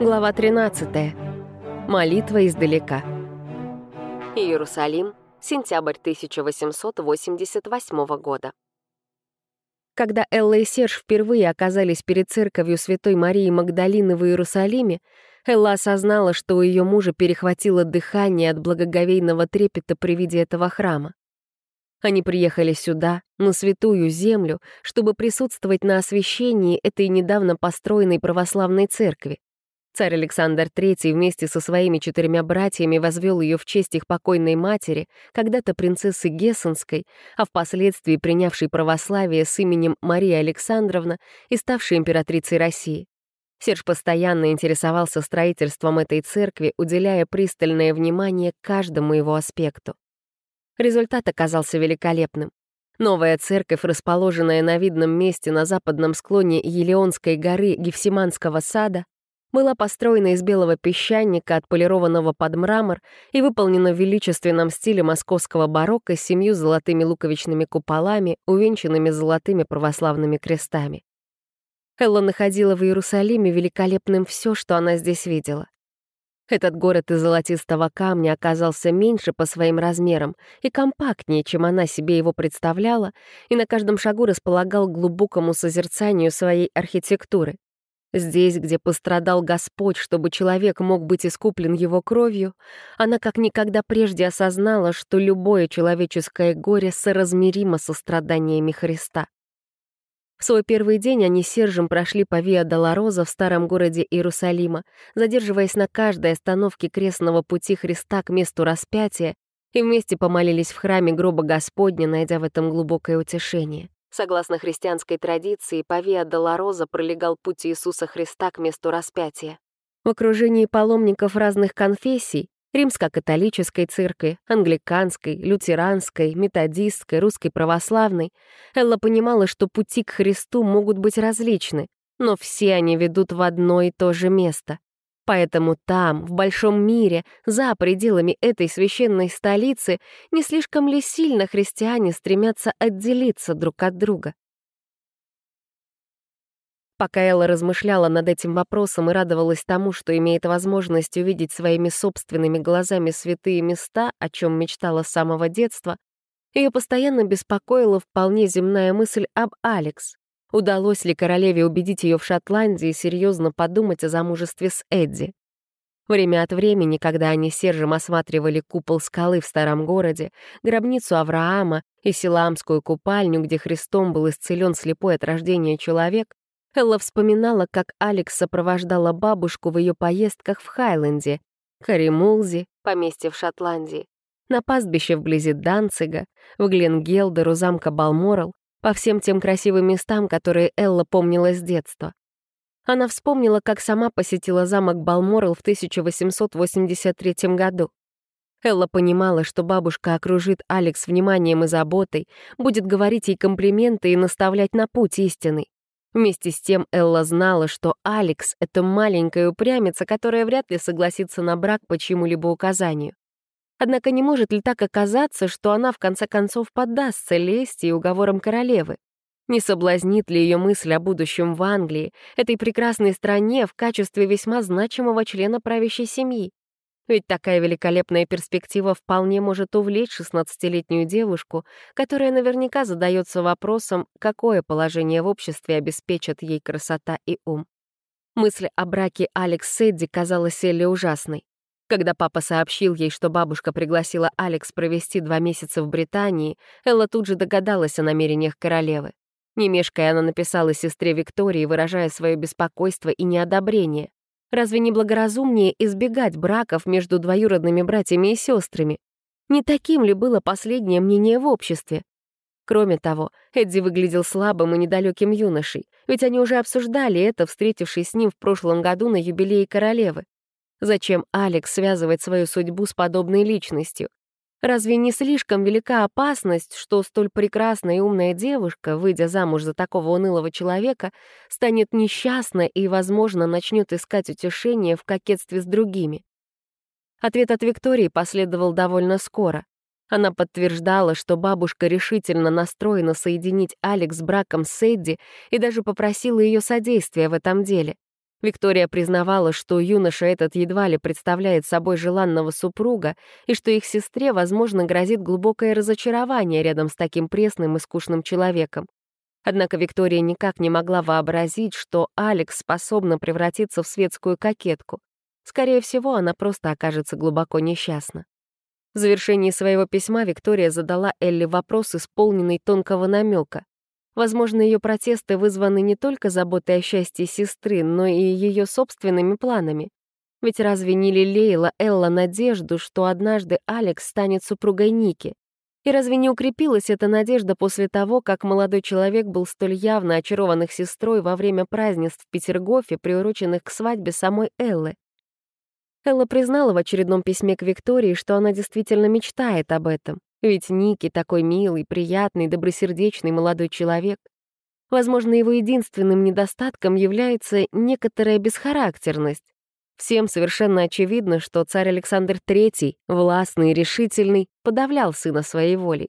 Глава 13. Молитва издалека. Иерусалим, сентябрь 1888 года. Когда Элла и Серж впервые оказались перед церковью Святой Марии Магдалины в Иерусалиме, Элла осознала, что у ее мужа перехватило дыхание от благоговейного трепета при виде этого храма. Они приехали сюда, на святую землю, чтобы присутствовать на освящении этой недавно построенной православной церкви. Царь Александр III вместе со своими четырьмя братьями возвел ее в честь их покойной матери, когда-то принцессы Гессенской, а впоследствии принявшей православие с именем Мария Александровна и ставшей императрицей России. Серж постоянно интересовался строительством этой церкви, уделяя пристальное внимание каждому его аспекту. Результат оказался великолепным. Новая церковь, расположенная на видном месте на западном склоне Елеонской горы Гефсиманского сада, была построена из белого песчаника, отполированного под мрамор и выполнена в величественном стиле московского барокко с семью золотыми луковичными куполами, увенчанными золотыми православными крестами. Элла находила в Иерусалиме великолепным все, что она здесь видела. Этот город из золотистого камня оказался меньше по своим размерам и компактнее, чем она себе его представляла, и на каждом шагу располагал глубокому созерцанию своей архитектуры. Здесь, где пострадал Господь, чтобы человек мог быть искуплен его кровью, она как никогда прежде осознала, что любое человеческое горе соразмеримо со страданиями Христа. В свой первый день они с Сержем прошли по Виа Долороза в старом городе Иерусалима, задерживаясь на каждой остановке крестного пути Христа к месту распятия, и вместе помолились в храме гроба Господня, найдя в этом глубокое утешение. Согласно христианской традиции, по Виа Долороза пролегал путь Иисуса Христа к месту распятия. В окружении паломников разных конфессий римско-католической церкви, англиканской, лютеранской, методистской, русской православной, Элла понимала, что пути к Христу могут быть различны, но все они ведут в одно и то же место. Поэтому там, в большом мире, за пределами этой священной столицы, не слишком ли сильно христиане стремятся отделиться друг от друга? Пока Элла размышляла над этим вопросом и радовалась тому, что имеет возможность увидеть своими собственными глазами святые места, о чем мечтала с самого детства, ее постоянно беспокоила вполне земная мысль об Алекс. Удалось ли королеве убедить ее в Шотландии серьезно подумать о замужестве с Эдди? Время от времени, когда они с Сержем осматривали купол скалы в старом городе, гробницу Авраама и Силамскую купальню, где Христом был исцелен слепой от рождения человек, Элла вспоминала, как Алекс сопровождала бабушку в ее поездках в Хайленде, Каримулзе, поместье в Шотландии, на пастбище вблизи Данцига, в Гленгелдер у замка Балморал, по всем тем красивым местам, которые Элла помнила с детства. Она вспомнила, как сама посетила замок Балморал в 1883 году. Элла понимала, что бабушка окружит Алекс вниманием и заботой, будет говорить ей комплименты и наставлять на путь истинный. Вместе с тем Элла знала, что Алекс — это маленькая упрямица, которая вряд ли согласится на брак по чьему-либо указанию. Однако не может ли так оказаться, что она в конце концов поддастся лести и уговорам королевы? Не соблазнит ли ее мысль о будущем в Англии, этой прекрасной стране, в качестве весьма значимого члена правящей семьи? Ведь такая великолепная перспектива вполне может увлечь 16-летнюю девушку, которая наверняка задается вопросом, какое положение в обществе обеспечат ей красота и ум. Мысль о браке Алекс с Эдди казалась Элли ужасной. Когда папа сообщил ей, что бабушка пригласила Алекс провести два месяца в Британии, Элла тут же догадалась о намерениях королевы. Не мешкая, она написала сестре Виктории, выражая свое беспокойство и неодобрение. Разве не благоразумнее избегать браков между двоюродными братьями и сестрами? Не таким ли было последнее мнение в обществе? Кроме того, Эдди выглядел слабым и недалеким юношей, ведь они уже обсуждали это, встретившись с ним в прошлом году на юбилее королевы. Зачем Алекс связывать свою судьбу с подобной личностью? Разве не слишком велика опасность, что столь прекрасная и умная девушка, выйдя замуж за такого унылого человека, станет несчастна и, возможно, начнет искать утешение в кокетстве с другими? Ответ от Виктории последовал довольно скоро. Она подтверждала, что бабушка решительно настроена соединить Алекс с браком с Эдди и даже попросила ее содействия в этом деле. Виктория признавала, что юноша этот едва ли представляет собой желанного супруга и что их сестре, возможно, грозит глубокое разочарование рядом с таким пресным и скучным человеком. Однако Виктория никак не могла вообразить, что Алекс способна превратиться в светскую кокетку. Скорее всего, она просто окажется глубоко несчастна. В завершении своего письма Виктория задала Элли вопрос, исполненный тонкого намека. Возможно, ее протесты вызваны не только заботой о счастье сестры, но и ее собственными планами. Ведь разве не лелеяла Элла надежду, что однажды Алекс станет супругой Ники? И разве не укрепилась эта надежда после того, как молодой человек был столь явно очарован их сестрой во время празднеств в Петергофе, приуроченных к свадьбе самой Эллы? Элла признала в очередном письме к Виктории, что она действительно мечтает об этом. Ведь Ники такой милый, приятный, добросердечный молодой человек. Возможно, его единственным недостатком является некоторая бесхарактерность. Всем совершенно очевидно, что царь Александр III, властный и решительный, подавлял сына своей волей.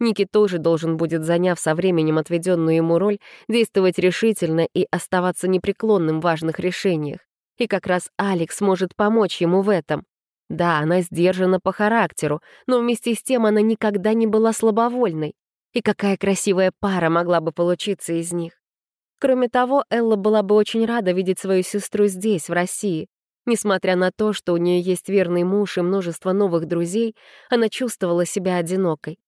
Ники тоже должен будет, заняв со временем отведенную ему роль, действовать решительно и оставаться непреклонным в важных решениях. И как раз Алекс может помочь ему в этом. Да, она сдержана по характеру, но вместе с тем она никогда не была слабовольной. И какая красивая пара могла бы получиться из них. Кроме того, Элла была бы очень рада видеть свою сестру здесь, в России. Несмотря на то, что у нее есть верный муж и множество новых друзей, она чувствовала себя одинокой.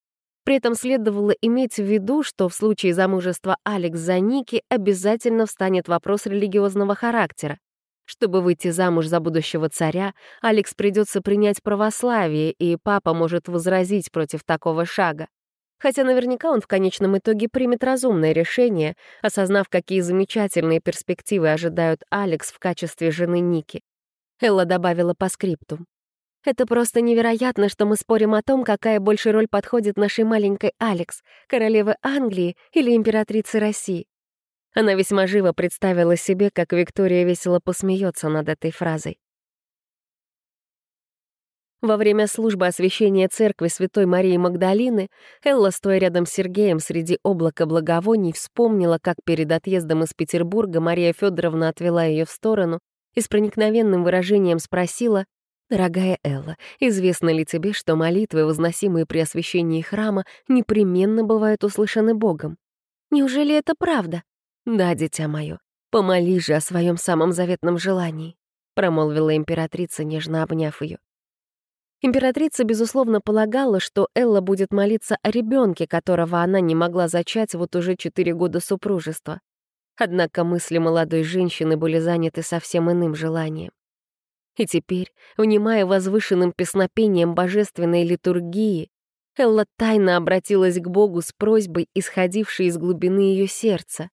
При этом следовало иметь в виду, что в случае замужества Алекс за Ники обязательно встанет вопрос религиозного характера. Чтобы выйти замуж за будущего царя, Алекс придется принять православие, и папа может возразить против такого шага. Хотя наверняка он в конечном итоге примет разумное решение, осознав, какие замечательные перспективы ожидают Алекс в качестве жены Ники. Элла добавила по скрипту. «Это просто невероятно, что мы спорим о том, какая больше роль подходит нашей маленькой Алекс, королевы Англии или императрицы России. Она весьма живо представила себе, как Виктория весело посмеется над этой фразой. Во время службы освящения церкви Святой Марии Магдалины Элла, стоя рядом с Сергеем среди облака благовоний, вспомнила, как перед отъездом из Петербурга Мария Федоровна отвела ее в сторону и с проникновенным выражением спросила, «Дорогая Элла, известно ли тебе, что молитвы, возносимые при освящении храма, непременно бывают услышаны Богом? Неужели это правда?» «Да, дитя мое, помоли же о своем самом заветном желании», промолвила императрица, нежно обняв ее. Императрица, безусловно, полагала, что Элла будет молиться о ребенке, которого она не могла зачать вот уже четыре года супружества. Однако мысли молодой женщины были заняты совсем иным желанием. И теперь, внимая возвышенным песнопением божественной литургии, Элла тайно обратилась к Богу с просьбой, исходившей из глубины ее сердца.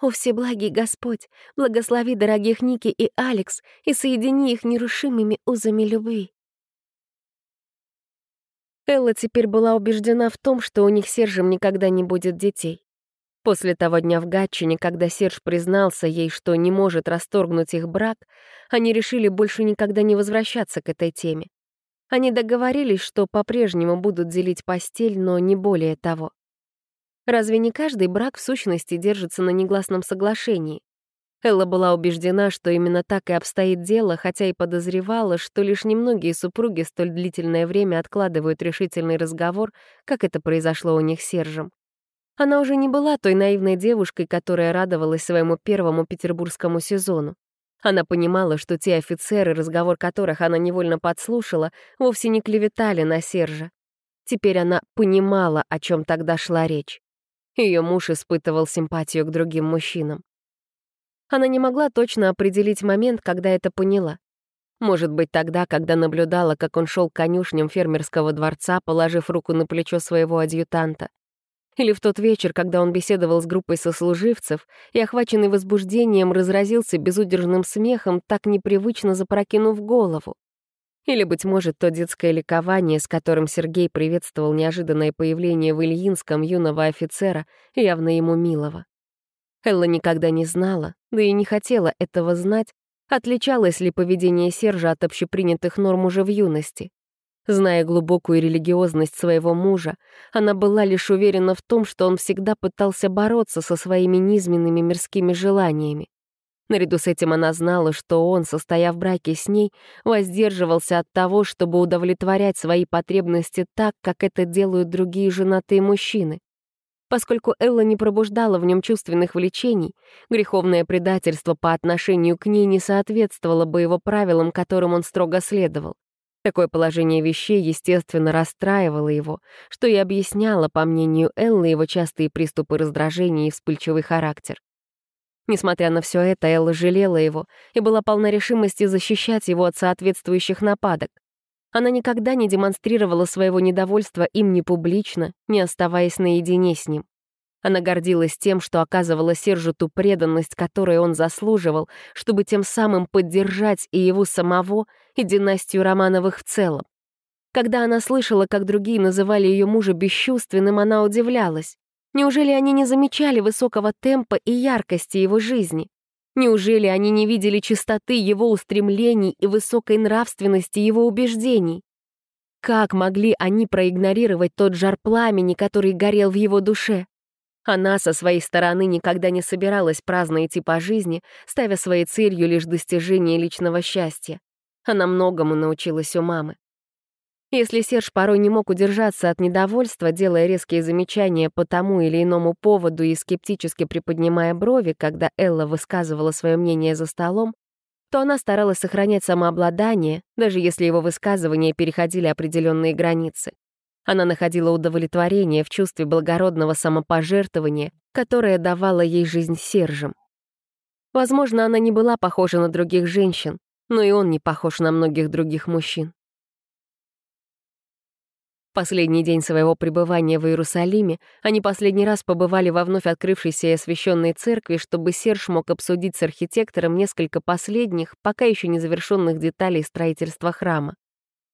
О, Всеблагий Господь, благослови дорогих Ники и Алекс и соедини их нерушимыми узами любви. Элла теперь была убеждена в том, что у них с Сержем никогда не будет детей. После того дня в Гатчине, когда Серж признался ей, что не может расторгнуть их брак, они решили больше никогда не возвращаться к этой теме. Они договорились, что по-прежнему будут делить постель, но не более того. Разве не каждый брак в сущности держится на негласном соглашении? Элла была убеждена, что именно так и обстоит дело, хотя и подозревала, что лишь немногие супруги столь длительное время откладывают решительный разговор, как это произошло у них с Сержем. Она уже не была той наивной девушкой, которая радовалась своему первому петербургскому сезону. Она понимала, что те офицеры, разговор которых она невольно подслушала, вовсе не клеветали на Сержа. Теперь она понимала, о чем тогда шла речь. Ее муж испытывал симпатию к другим мужчинам. Она не могла точно определить момент, когда это поняла. Может быть, тогда, когда наблюдала, как он шел к конюшням фермерского дворца, положив руку на плечо своего адъютанта. Или в тот вечер, когда он беседовал с группой сослуживцев и, охваченный возбуждением, разразился безудержным смехом, так непривычно запрокинув голову. Или, быть может, то детское ликование, с которым Сергей приветствовал неожиданное появление в Ильинском юного офицера, явно ему милого. Элла никогда не знала, да и не хотела этого знать, отличалось ли поведение Сержа от общепринятых норм уже в юности. Зная глубокую религиозность своего мужа, она была лишь уверена в том, что он всегда пытался бороться со своими низменными мирскими желаниями. Наряду с этим она знала, что он, состояв в браке с ней, воздерживался от того, чтобы удовлетворять свои потребности так, как это делают другие женатые мужчины. Поскольку Элла не пробуждала в нем чувственных влечений, греховное предательство по отношению к ней не соответствовало бы его правилам, которым он строго следовал. Такое положение вещей, естественно, расстраивало его, что и объясняло, по мнению Эллы, его частые приступы раздражения и вспыльчивый характер. Несмотря на все это, Элла жалела его и была полна решимости защищать его от соответствующих нападок. Она никогда не демонстрировала своего недовольства им ни публично, не оставаясь наедине с ним. Она гордилась тем, что оказывала Сержу ту преданность, которую он заслуживал, чтобы тем самым поддержать и его самого, и династию Романовых в целом. Когда она слышала, как другие называли ее мужа бесчувственным, она удивлялась. Неужели они не замечали высокого темпа и яркости его жизни? Неужели они не видели чистоты его устремлений и высокой нравственности его убеждений? Как могли они проигнорировать тот жар пламени, который горел в его душе? Она со своей стороны никогда не собиралась праздно идти по жизни, ставя своей целью лишь достижение личного счастья. Она многому научилась у мамы. Если Серж порой не мог удержаться от недовольства, делая резкие замечания по тому или иному поводу и скептически приподнимая брови, когда Элла высказывала свое мнение за столом, то она старалась сохранять самообладание, даже если его высказывания переходили определенные границы. Она находила удовлетворение в чувстве благородного самопожертвования, которое давало ей жизнь Сержем. Возможно, она не была похожа на других женщин, но и он не похож на многих других мужчин. Последний день своего пребывания в Иерусалиме они последний раз побывали во вновь открывшейся и освященной церкви, чтобы Серж мог обсудить с архитектором несколько последних, пока еще не завершенных деталей строительства храма.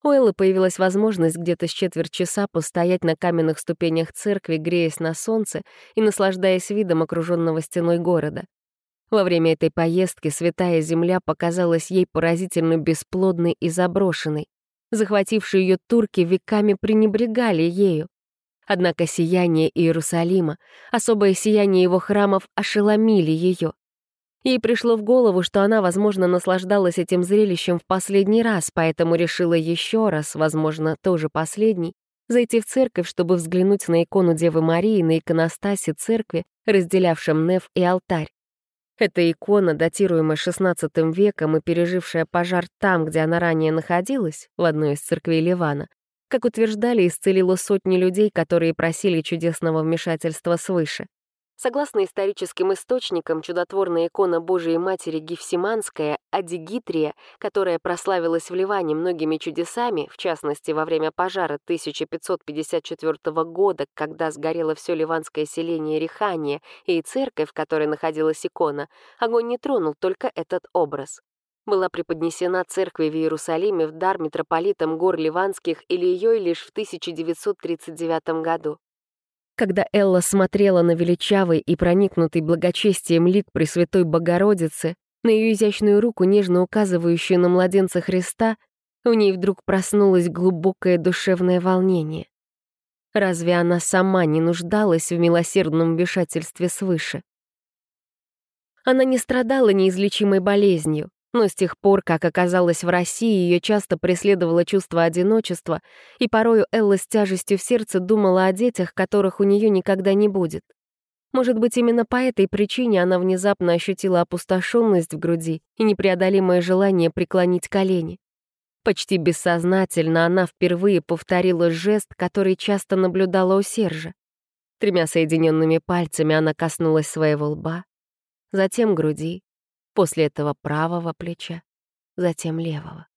У Эллы появилась возможность где-то с четверть часа постоять на каменных ступенях церкви, греясь на солнце и наслаждаясь видом окруженного стеной города. Во время этой поездки святая земля показалась ей поразительно бесплодной и заброшенной. Захватившие ее турки веками пренебрегали ею. Однако сияние Иерусалима, особое сияние его храмов ошеломили ее. Ей пришло в голову, что она, возможно, наслаждалась этим зрелищем в последний раз, поэтому решила еще раз, возможно, тоже последний, зайти в церковь, чтобы взглянуть на икону Девы Марии на иконостасе церкви, разделявшем неф и алтарь. Эта икона, датируемая XVI веком и пережившая пожар там, где она ранее находилась, в одной из церквей Ливана, как утверждали, исцелила сотни людей, которые просили чудесного вмешательства свыше. Согласно историческим источникам, чудотворная икона Божией Матери Гефсиманская, Адигитрия, которая прославилась в Ливане многими чудесами, в частности, во время пожара 1554 года, когда сгорело все ливанское селение Рихания и церковь, в которой находилась икона, огонь не тронул только этот образ была преподнесена церкви в Иерусалиме в дар митрополитам гор Ливанских или ее лишь в 1939 году. Когда Элла смотрела на величавый и проникнутый благочестием лик Пресвятой Богородицы, на ее изящную руку, нежно указывающую на младенца Христа, в ней вдруг проснулось глубокое душевное волнение. Разве она сама не нуждалась в милосердном вмешательстве свыше? Она не страдала неизлечимой болезнью, но с тех пор, как оказалась в России, ее часто преследовало чувство одиночества, и порою Элла с тяжестью в сердце думала о детях, которых у нее никогда не будет. Может быть, именно по этой причине она внезапно ощутила опустошенность в груди и непреодолимое желание преклонить колени. Почти бессознательно она впервые повторила жест, который часто наблюдала у Сержа. Тремя соединенными пальцами она коснулась своего лба, затем груди, после этого правого плеча, затем левого.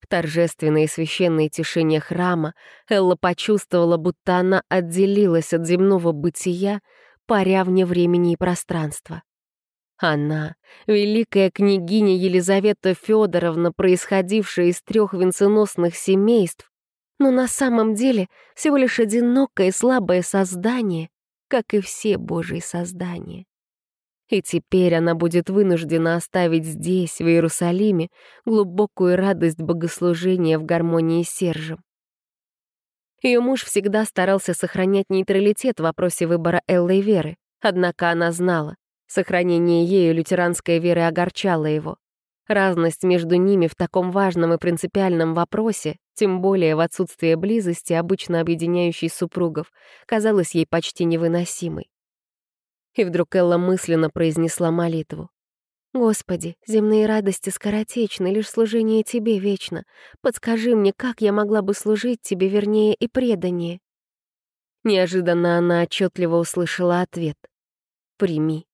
В торжественной и священной тишине храма Элла почувствовала, будто она отделилась от земного бытия, паря вне времени и пространства. Она, великая княгиня Елизавета Федоровна, происходившая из трех венценосных семейств, но на самом деле всего лишь одинокое и слабое создание, как и все Божьи создания. И теперь она будет вынуждена оставить здесь, в Иерусалиме, глубокую радость богослужения в гармонии с Сержем. Ее муж всегда старался сохранять нейтралитет в вопросе выбора Эллы Веры, однако она знала, Сохранение ею лютеранской веры огорчало его. Разность между ними в таком важном и принципиальном вопросе, тем более в отсутствие близости, обычно объединяющей супругов, казалась ей почти невыносимой. И вдруг Элла мысленно произнесла молитву. «Господи, земные радости скоротечны, лишь служение Тебе вечно. Подскажи мне, как я могла бы служить Тебе вернее и преданнее?» Неожиданно она отчетливо услышала ответ. «Прими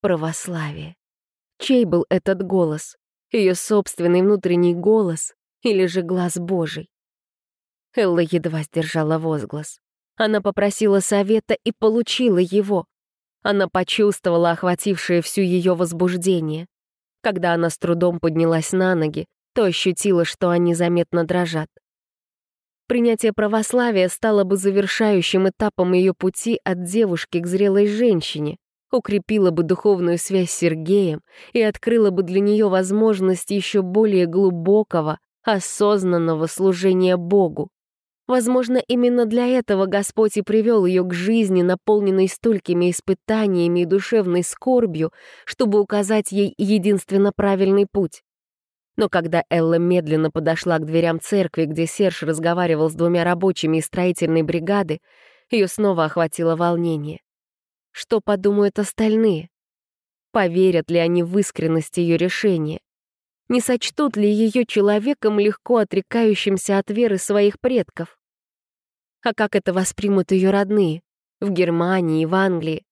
православие». Чей был этот голос? Ее собственный внутренний голос или же глаз Божий? Элла едва сдержала возглас. Она попросила совета и получила его. Она почувствовала охватившее всю ее возбуждение. Когда она с трудом поднялась на ноги, то ощутила, что они заметно дрожат. Принятие православия стало бы завершающим этапом ее пути от девушки к зрелой женщине, укрепило бы духовную связь с Сергеем и открыло бы для нее возможность еще более глубокого, осознанного служения Богу. Возможно, именно для этого Господь и привел ее к жизни, наполненной столькими испытаниями и душевной скорбью, чтобы указать ей единственно правильный путь. Но когда Элла медленно подошла к дверям церкви, где Серж разговаривал с двумя рабочими из строительной бригады, ее снова охватило волнение. Что подумают остальные? Поверят ли они в искренность ее решения? Не сочтут ли ее человеком, легко отрекающимся от веры своих предков? А как это воспримут ее родные? В Германии, в Англии.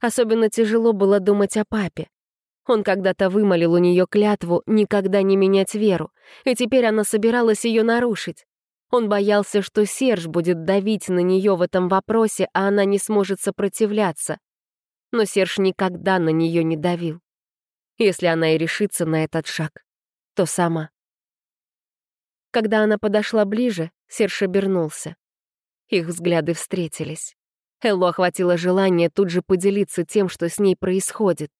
Особенно тяжело было думать о папе. Он когда-то вымолил у нее клятву никогда не менять веру, и теперь она собиралась ее нарушить. Он боялся, что Серж будет давить на нее в этом вопросе, а она не сможет сопротивляться. Но Серж никогда на нее не давил. Если она и решится на этот шаг, то сама. Когда она подошла ближе, Серж обернулся. Их взгляды встретились. Эллу охватило желание тут же поделиться тем, что с ней происходит.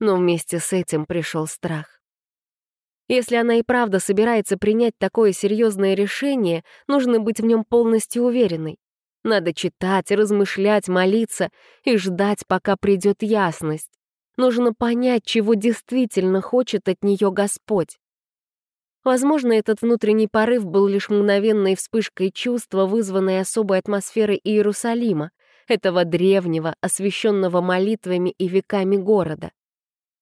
Но вместе с этим пришел страх. Если она и правда собирается принять такое серьезное решение, нужно быть в нем полностью уверенной. Надо читать, размышлять, молиться и ждать, пока придет ясность. Нужно понять, чего действительно хочет от нее Господь. Возможно, этот внутренний порыв был лишь мгновенной вспышкой чувства, вызванной особой атмосферой Иерусалима, этого древнего, освященного молитвами и веками города.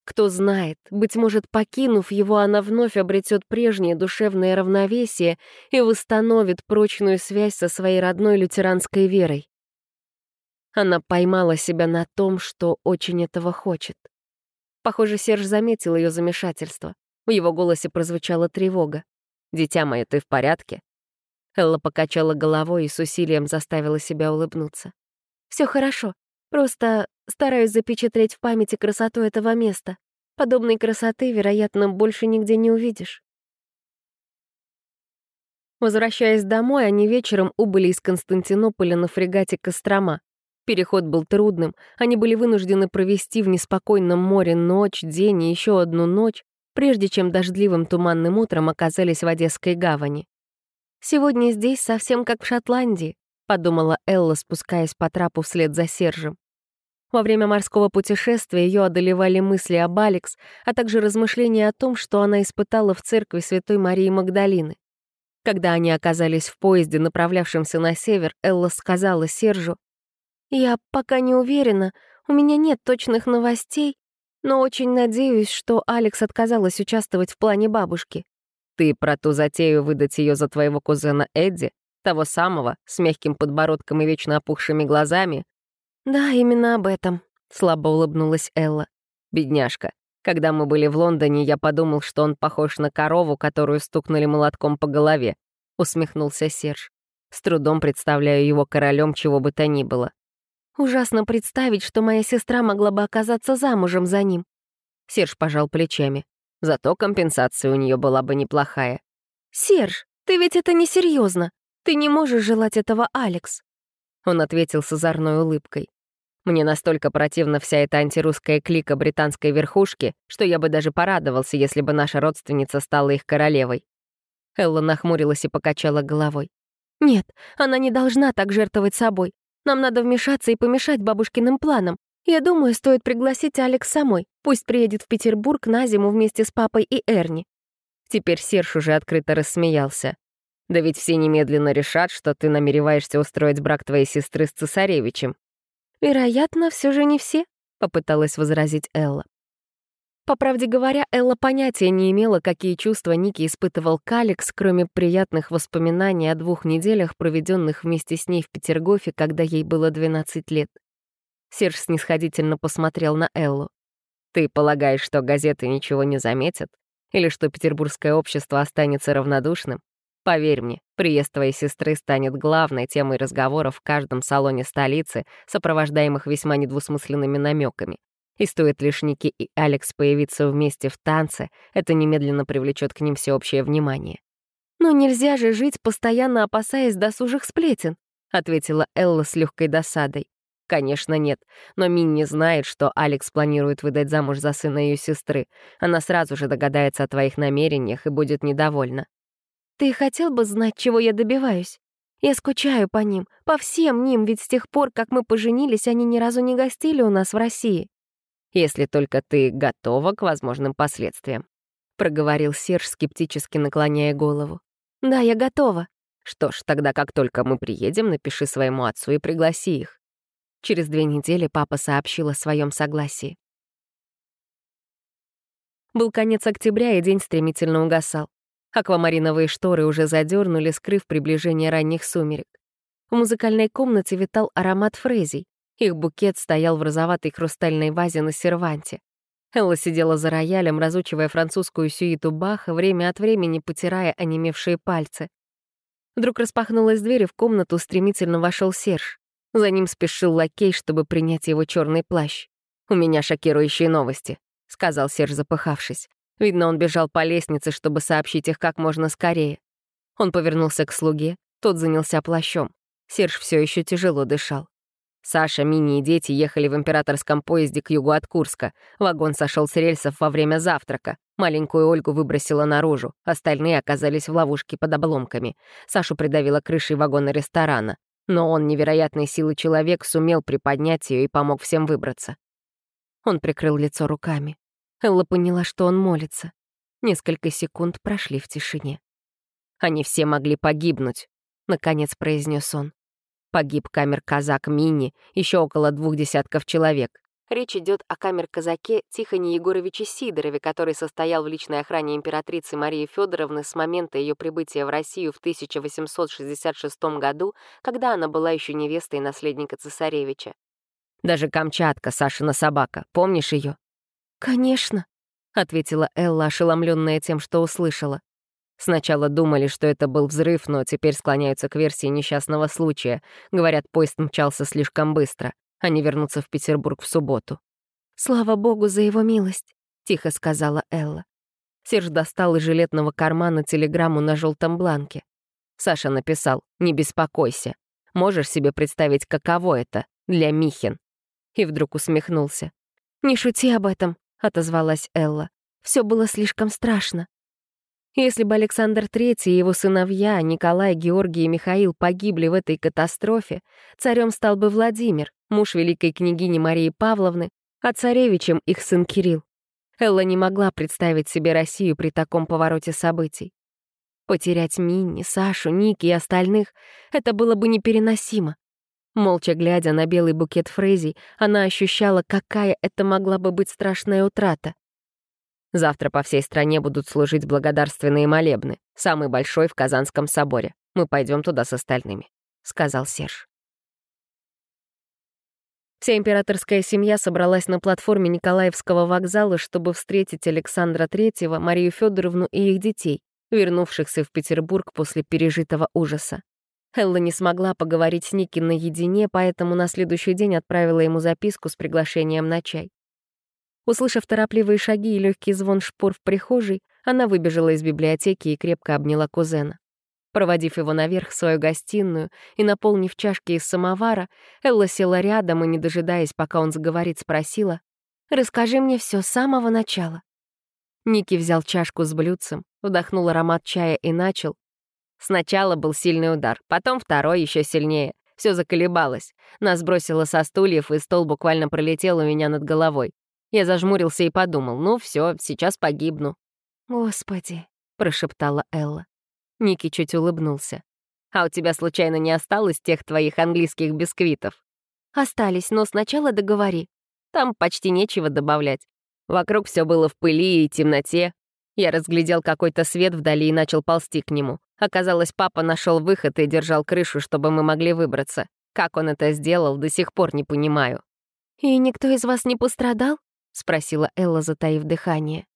Кто знает, быть может, покинув его, она вновь обретет прежнее душевное равновесие и восстановит прочную связь со своей родной лютеранской верой. Она поймала себя на том, что очень этого хочет. Похоже, Серж заметил ее замешательство. В его голосе прозвучала тревога. «Дитя мое, ты в порядке?» Элла покачала головой и с усилием заставила себя улыбнуться. Все хорошо. Просто стараюсь запечатлеть в памяти красоту этого места. Подобной красоты, вероятно, больше нигде не увидишь». Возвращаясь домой, они вечером убыли из Константинополя на фрегате «Кострома». Переход был трудным, они были вынуждены провести в неспокойном море ночь, день и еще одну ночь, прежде чем дождливым туманным утром оказались в Одесской гавани. «Сегодня здесь совсем как в Шотландии», — подумала Элла, спускаясь по трапу вслед за Сержем. Во время морского путешествия ее одолевали мысли об Алекс, а также размышления о том, что она испытала в церкви Святой Марии Магдалины. Когда они оказались в поезде, направлявшемся на север, Элла сказала Сержу, «Я пока не уверена, у меня нет точных новостей, но очень надеюсь, что Алекс отказалась участвовать в плане бабушки». «Ты про ту затею выдать ее за твоего кузена Эдди? Того самого, с мягким подбородком и вечно опухшими глазами?» «Да, именно об этом», — слабо улыбнулась Элла. «Бедняжка. Когда мы были в Лондоне, я подумал, что он похож на корову, которую стукнули молотком по голове», — усмехнулся Серж. «С трудом представляю его королем, чего бы то ни было. Ужасно представить, что моя сестра могла бы оказаться замужем за ним. Серж пожал плечами. Зато компенсация у нее была бы неплохая. «Серж, ты ведь это несерьезно. Ты не можешь желать этого Алекс». Он ответил с озорной улыбкой. «Мне настолько противна вся эта антирусская клика британской верхушки, что я бы даже порадовался, если бы наша родственница стала их королевой». Элла нахмурилась и покачала головой. «Нет, она не должна так жертвовать собой. Нам надо вмешаться и помешать бабушкиным планам. Я думаю, стоит пригласить Алекс самой. Пусть приедет в Петербург на зиму вместе с папой и Эрни. Теперь Серж уже открыто рассмеялся. Да ведь все немедленно решат, что ты намереваешься устроить брак твоей сестры с цесаревичем. Вероятно, все же не все, попыталась возразить Элла. По правде говоря, Элла понятия не имела, какие чувства Ники испытывал к Алекс, кроме приятных воспоминаний о двух неделях, проведенных вместе с ней в Петергофе, когда ей было 12 лет. Серж снисходительно посмотрел на Эллу. «Ты полагаешь, что газеты ничего не заметят? Или что петербургское общество останется равнодушным? Поверь мне, приезд твоей сестры станет главной темой разговоров в каждом салоне столицы, сопровождаемых весьма недвусмысленными намеками. И стоит лишь Ники и Алекс появиться вместе в танце, это немедленно привлечет к ним всеобщее внимание. «Но нельзя же жить, постоянно опасаясь досужих сплетен», — ответила Элла с легкой досадой. Конечно, нет. Но Минни знает, что Алекс планирует выдать замуж за сына ее сестры. Она сразу же догадается о твоих намерениях и будет недовольна. Ты хотел бы знать, чего я добиваюсь? Я скучаю по ним, по всем ним, ведь с тех пор, как мы поженились, они ни разу не гостили у нас в России. Если только ты готова к возможным последствиям, проговорил Серж, скептически наклоняя голову. Да, я готова. Что ж, тогда как только мы приедем, напиши своему отцу и пригласи их. Через две недели папа сообщил о своем согласии. Был конец октября, и день стремительно угасал. Аквамариновые шторы уже задернули, скрыв приближение ранних сумерек. В музыкальной комнате витал аромат фрезий. Их букет стоял в розоватой хрустальной вазе на серванте. Элла сидела за роялем, разучивая французскую сюиту Баха, время от времени потирая онемевшие пальцы. Вдруг распахнулась дверь, и в комнату стремительно вошел Серж. За ним спешил лакей, чтобы принять его черный плащ. «У меня шокирующие новости», — сказал Серж, запыхавшись. Видно, он бежал по лестнице, чтобы сообщить их как можно скорее. Он повернулся к слуге, тот занялся плащом. Серж все еще тяжело дышал. Саша, Мини и дети ехали в императорском поезде к югу от Курска. Вагон сошел с рельсов во время завтрака. Маленькую Ольгу выбросила наружу. Остальные оказались в ловушке под обломками. Сашу придавило крышей вагона ресторана но он, невероятной силы человек, сумел приподнять ее и помог всем выбраться. Он прикрыл лицо руками. Элла поняла, что он молится. Несколько секунд прошли в тишине. «Они все могли погибнуть», — наконец произнес он. Погиб камер-казак Мини, еще около двух десятков человек. Речь идет о камер-казаке Тихоне Егоровиче Сидорове, который состоял в личной охране императрицы Марии Федоровны с момента ее прибытия в Россию в 1866 году, когда она была еще невестой наследника цесаревича. Даже Камчатка, Сашина собака, помнишь ее? «Конечно», — ответила Элла, ошеломленная тем, что услышала. Сначала думали, что это был взрыв, но теперь склоняются к версии несчастного случая. Говорят, поезд мчался слишком быстро. Они вернутся в Петербург в субботу. «Слава богу за его милость», — тихо сказала Элла. Серж достал из жилетного кармана телеграмму на желтом бланке. Саша написал «Не беспокойся. Можешь себе представить, каково это для Михин?» И вдруг усмехнулся. «Не шути об этом», — отозвалась Элла. Все было слишком страшно. Если бы Александр III и его сыновья, Николай, Георгий и Михаил, погибли в этой катастрофе, царем стал бы Владимир, муж великой княгини Марии Павловны, а царевичем их сын Кирилл. Элла не могла представить себе Россию при таком повороте событий. Потерять Минни, Сашу, Ники и остальных — это было бы непереносимо. Молча глядя на белый букет фрезий, она ощущала, какая это могла бы быть страшная утрата. Завтра по всей стране будут служить благодарственные молебны, самый большой в Казанском соборе. Мы пойдем туда с остальными», — сказал Серж. Вся императорская семья собралась на платформе Николаевского вокзала, чтобы встретить Александра Третьего, Марию Федоровну и их детей, вернувшихся в Петербург после пережитого ужаса. Элла не смогла поговорить с Ники наедине, поэтому на следующий день отправила ему записку с приглашением на чай. Услышав торопливые шаги и легкий звон шпор в прихожей, она выбежала из библиотеки и крепко обняла кузена. Проводив его наверх в свою гостиную и наполнив чашки из самовара, Элла села рядом и, не дожидаясь, пока он заговорит, спросила, «Расскажи мне все с самого начала». Ники взял чашку с блюдцем, вдохнул аромат чая и начал. Сначала был сильный удар, потом второй еще сильнее. Все заколебалось. Нас бросило со стульев, и стол буквально пролетел у меня над головой. Я зажмурился и подумал, ну все, сейчас погибну. «Господи», — прошептала Элла. Ники чуть улыбнулся. «А у тебя случайно не осталось тех твоих английских бисквитов?» «Остались, но сначала договори». «Там почти нечего добавлять. Вокруг все было в пыли и темноте. Я разглядел какой-то свет вдали и начал ползти к нему. Оказалось, папа нашел выход и держал крышу, чтобы мы могли выбраться. Как он это сделал, до сих пор не понимаю. «И никто из вас не пострадал?» — спросила Элла, затаив дыхание.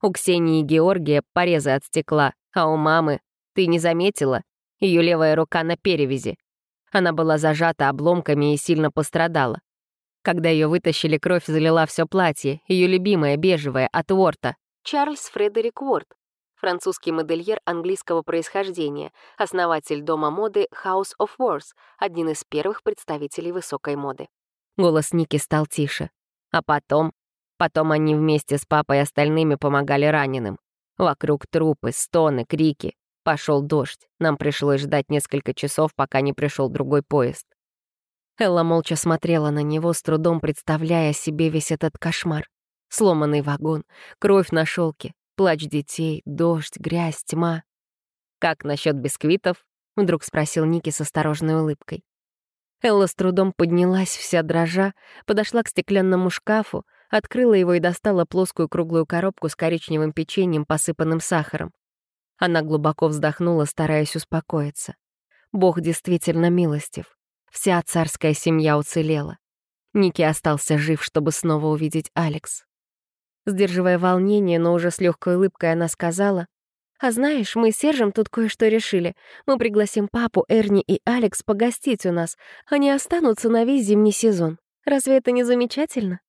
У Ксении и Георгия порезы от стекла, а у мамы, ты не заметила, ее левая рука на перевязи. Она была зажата обломками и сильно пострадала. Когда ее вытащили, кровь залила все платье, ее любимое бежевое от Уорта. Чарльз Фредерик Уорт, французский модельер английского происхождения, основатель дома моды House of Wars, один из первых представителей высокой моды. Голос Ники стал тише. А потом... Потом они вместе с папой и остальными помогали раненым. Вокруг трупы, стоны, крики. Пошел дождь. Нам пришлось ждать несколько часов, пока не пришел другой поезд. Элла молча смотрела на него, с трудом представляя себе весь этот кошмар. Сломанный вагон, кровь на шелке, плач детей, дождь, грязь, тьма. «Как насчет бисквитов?» — вдруг спросил Ники с осторожной улыбкой. Элла с трудом поднялась, вся дрожа, подошла к стеклянному шкафу, открыла его и достала плоскую круглую коробку с коричневым печеньем, посыпанным сахаром. Она глубоко вздохнула, стараясь успокоиться. Бог действительно милостив. Вся царская семья уцелела. Ники остался жив, чтобы снова увидеть Алекс. Сдерживая волнение, но уже с легкой улыбкой, она сказала, «А знаешь, мы с Сержем тут кое-что решили. Мы пригласим папу, Эрни и Алекс погостить у нас. Они останутся на весь зимний сезон. Разве это не замечательно?»